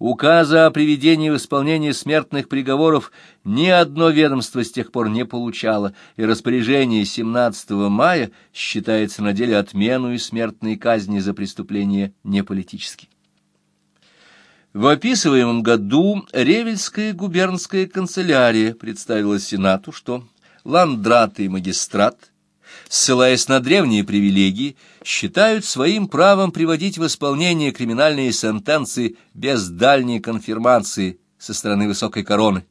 Указа о приведении в исполнение смертных приговоров ни одно ведомство с тех пор не получало, и распоряжение 17 мая считается на деле отмену и смертной казни за преступления неполитические. В описываемом году Ревельская губернская канцелярия представила Сенату, что ландраты и магистрат ссылаясь на древние привилегии, считают своим правом приводить в исполнение криминальные сентенции без дальней конфирмации со стороны высокой короны,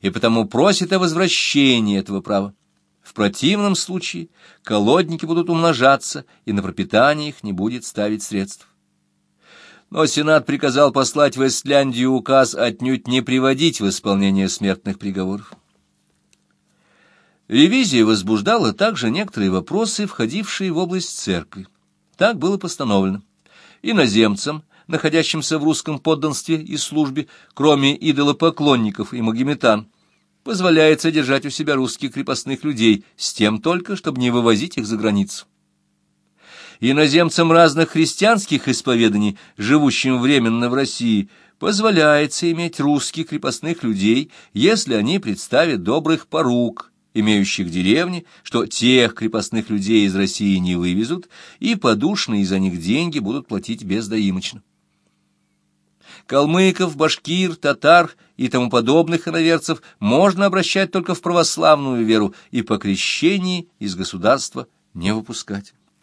и потому просят о возвращении этого права. В противном случае колодники будут умножаться, и на пропитание их не будет ставить средств. Но Сенат приказал послать в Эстляндию указ отнюдь не приводить в исполнение смертных приговоров. Ревизия возбуждала также некоторые вопросы, входившие в область церкви. Так было постановлено. Иноземцам, находящимся в русском подданстве и службе, кроме идолопоклонников и магометан, позволяется держать у себя русских крепостных людей, с тем только, чтобы не вывозить их за границу. Иноземцам разных христианских исповеданий, живущим временно в России, позволяется иметь русских крепостных людей, если они представят добрых порук, имеющих деревни, что тех крепостных людей из России не вывезут, и подушные за них деньги будут платить бездоимочно. Калмыков, башкир, татар и тому подобных иноверцев можно обращать только в православную веру и по крещении из государства не выпускать.